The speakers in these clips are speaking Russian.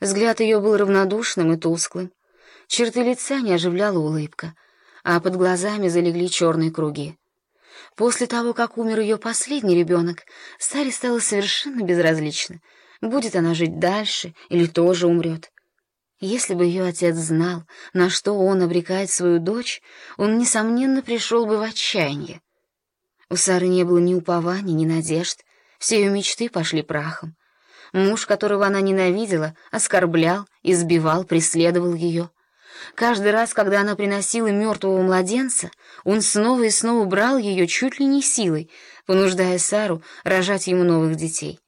Взгляд ее был равнодушным и тусклым. Черты лица не оживляла улыбка, а под глазами залегли черные круги. После того, как умер ее последний ребенок, Саре стало совершенно безразлично, будет она жить дальше или тоже умрет. Если бы ее отец знал, на что он обрекает свою дочь, он, несомненно, пришел бы в отчаяние. У Сары не было ни упования, ни надежд, все ее мечты пошли прахом. Муж, которого она ненавидела, оскорблял, избивал, преследовал ее. Каждый раз, когда она приносила мертвого младенца, он снова и снова брал ее чуть ли не силой, понуждая Сару рожать ему новых детей.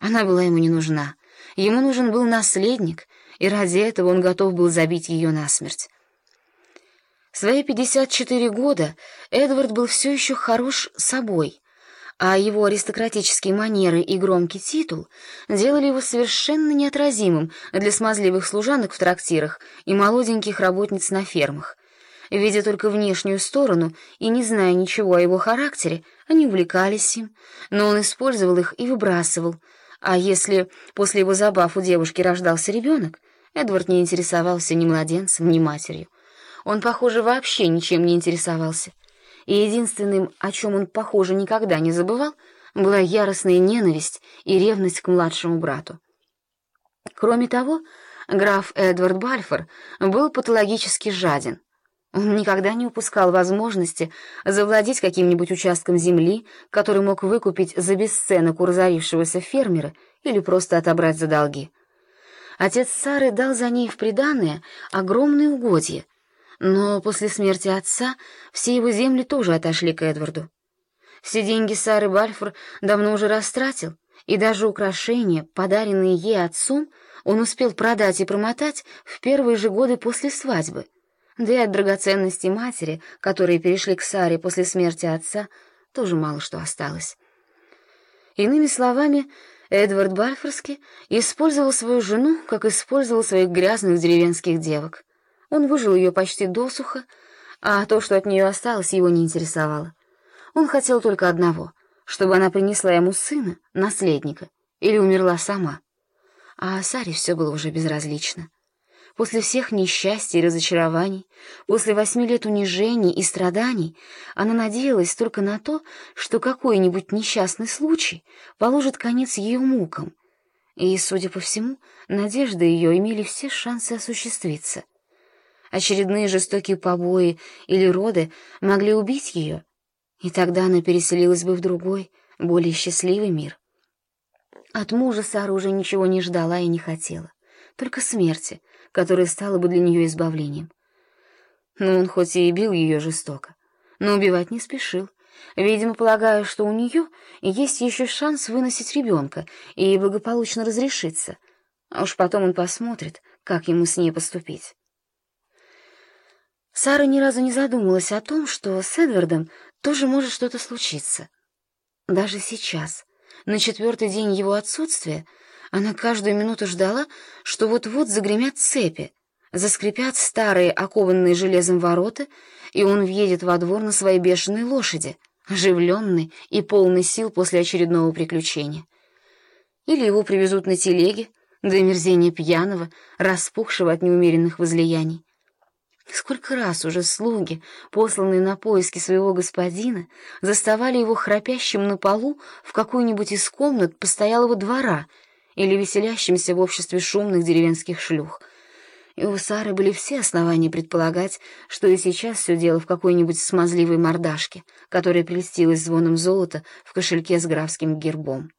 Она была ему не нужна. Ему нужен был наследник, и ради этого он готов был забить ее насмерть. В свои 54 года Эдвард был все еще хорош собой, а его аристократические манеры и громкий титул делали его совершенно неотразимым для смазливых служанок в трактирах и молоденьких работниц на фермах. Видя только внешнюю сторону и не зная ничего о его характере, они увлекались им, но он использовал их и выбрасывал, а если после его забав у девушки рождался ребенок, Эдвард не интересовался ни младенцем, ни матерью. Он, похоже, вообще ничем не интересовался и единственным, о чем он, похоже, никогда не забывал, была яростная ненависть и ревность к младшему брату. Кроме того, граф Эдвард Бальфор был патологически жаден. Он никогда не упускал возможности завладеть каким-нибудь участком земли, который мог выкупить за бесценок у разорившегося фермера или просто отобрать за долги. Отец Сары дал за ней в приданое огромные угодья — но после смерти отца все его земли тоже отошли к Эдварду. Все деньги Сары Бальфор давно уже растратил, и даже украшения, подаренные ей отцом, он успел продать и промотать в первые же годы после свадьбы. Да и от драгоценностей матери, которые перешли к Саре после смерти отца, тоже мало что осталось. Иными словами, Эдвард Бальфорский использовал свою жену, как использовал своих грязных деревенских девок. Он выжил ее почти досуха, а то, что от нее осталось, его не интересовало. Он хотел только одного — чтобы она принесла ему сына, наследника, или умерла сама. А Саре все было уже безразлично. После всех несчастий и разочарований, после восьми лет унижений и страданий, она надеялась только на то, что какой-нибудь несчастный случай положит конец ее мукам. И, судя по всему, надежды ее имели все шансы осуществиться — очередные жестокие побои или роды могли убить ее, и тогда она переселилась бы в другой, более счастливый мир. От мужа Сара уже ничего не ждала и не хотела, только смерти, которая стала бы для нее избавлением. Но он хоть и бил ее жестоко, но убивать не спешил, видимо, полагая, что у нее есть еще шанс выносить ребенка и благополучно разрешиться, а уж потом он посмотрит, как ему с ней поступить. Сара ни разу не задумалась о том, что с Эдвардом тоже может что-то случиться. Даже сейчас, на четвертый день его отсутствия, она каждую минуту ждала, что вот-вот загремят цепи, заскрипят старые окованные железом ворота, и он въедет во двор на своей бешеной лошади, оживленный и полный сил после очередного приключения. Или его привезут на телеге, до мерзения пьяного, распухшего от неумеренных возлияний. Сколько раз уже слуги, посланные на поиски своего господина, заставали его храпящим на полу в какую-нибудь из комнат постоялого двора или веселящимся в обществе шумных деревенских шлюх. И у Сары были все основания предполагать, что и сейчас все дело в какой-нибудь смазливой мордашке, которая прельстилась звоном золота в кошельке с графским гербом.